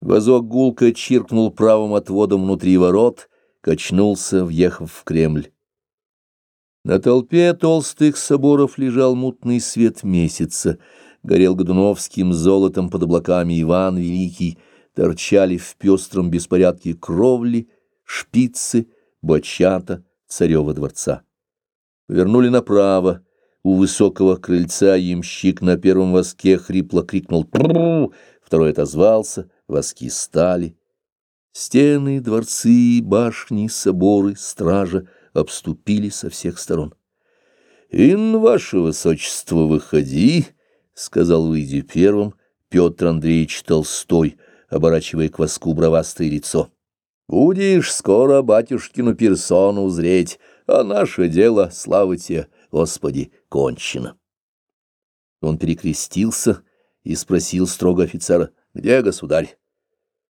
Возок гулко чиркнул правым отводом внутри ворот, качнулся, въехав в Кремль. На толпе толстых соборов лежал мутный свет месяца, горел годуновским золотом под облаками Иван Великий, торчали в пестром беспорядке кровли, шпицы, бочата царева дворца. Повернули направо, у высокого крыльца ямщик на первом воске хрипло крикнул «Трррр!», второй отозвался, воски стали. Стены, дворцы, башни, соборы, стража обступили со всех сторон. «Ин, ваше высочество, выходи!» — сказал, выйдя первым, Петр Андреевич Толстой, оборачивая к воску бровастое лицо. «Будешь скоро батюшкину персону узреть, а наше дело, слава тебе, Господи, кончено!» Он перекрестился и спросил строго офицера, «Где государь?»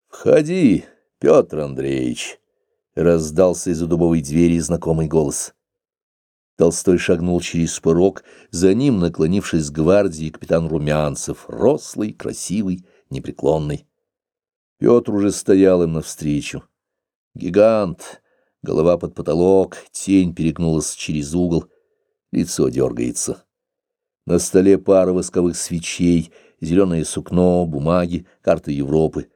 «Входи, Петр Андреевич!» — раздался из-за дубовой двери знакомый голос. Толстой шагнул через порог, за ним, наклонившись к гвардии, капитан Румянцев, рослый, красивый, непреклонный. Петр уже стоял им навстречу. Гигант, голова под потолок, тень перегнулась через угол, лицо дергается. На столе пара восковых свечей, зеленое сукно, бумаги, карта Европы.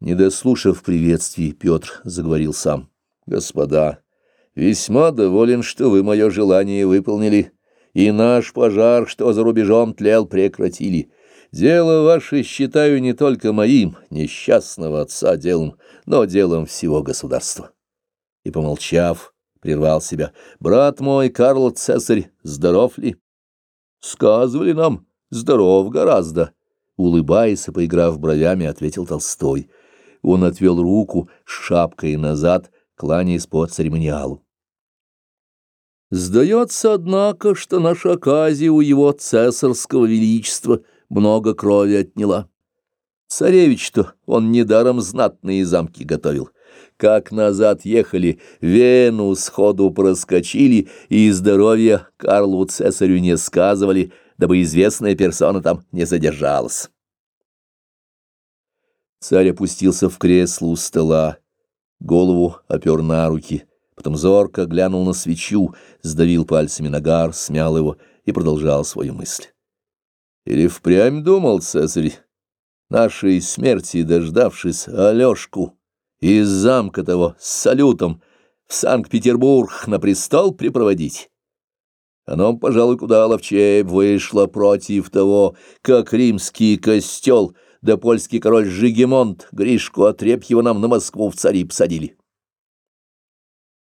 Не дослушав приветствий, Петр заговорил сам. «Господа!» Весьма доволен, что вы мое желание выполнили, и наш пожар, что за рубежом тлел, прекратили. Дело ваше считаю не только моим, несчастного отца, делом, но делом всего государства. И, помолчав, прервал себя. Брат мой, Карл Цесарь, здоров ли? Сказывали нам, здоров гораздо. Улыбаясь и поиграв бровями, ответил Толстой. Он отвел руку с шапкой назад, кланяясь по церемониалу. Сдается, однако, что наша оказия у его цесарского величества много крови отняла. Царевич-то он недаром знатные замки готовил. Как назад ехали, Вену сходу проскочили, и здоровье Карлу Цесарю не сказывали, дабы известная персона там не задержалась. Царь опустился в кресло у стола, голову опер на руки — потом зорко глянул на свечу, сдавил пальцами нагар, смял его и продолжал свою мысль. Или впрямь думал цесарь, нашей смерти дождавшись Алешку из замка того с салютом в Санкт-Петербург на престол припроводить? Оно, пожалуй, куда ловчей вышло против того, как римский костел да польский король Жигемонт Гришку Отрепьева нам на Москву в цари посадили.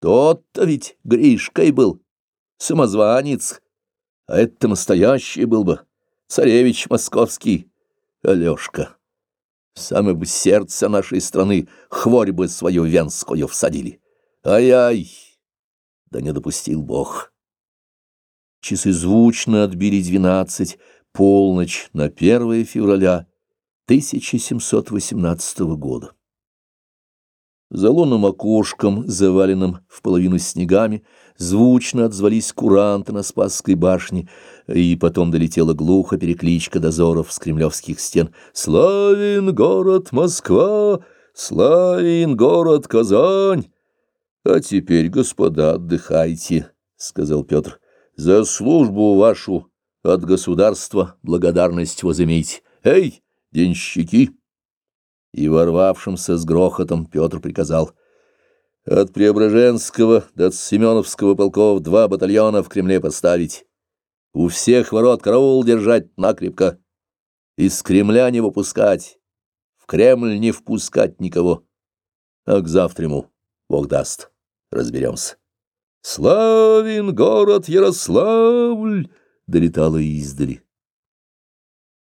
Тот-то ведь Гришкой был, самозванец, а это настоящий был бы, царевич московский, Алешка. Самое бы сердце нашей страны хворь бы свою венскую всадили. Ай-ай! Да не допустил Бог. Часы звучно отбили двенадцать, полночь на 1 февраля 1718 года. За лунным окошком, заваленным в половину снегами, звучно отзвались куранты на Спасской башне, и потом долетела глухо перекличка дозоров с кремлевских стен «Славен город Москва! Славен город Казань!» «А теперь, господа, отдыхайте», — сказал Петр, — «за службу вашу от государства благодарность возымейте. Эй, денщики!» и ворвавшимся с грохотом Петр приказал от Преображенского до Семеновского полков два батальона в Кремле поставить, у всех ворот караул держать накрепко, из Кремля не выпускать, в Кремль не впускать никого, а к завтраму, Бог даст, разберемся. «Славен город Ярославль!» — долетало издали.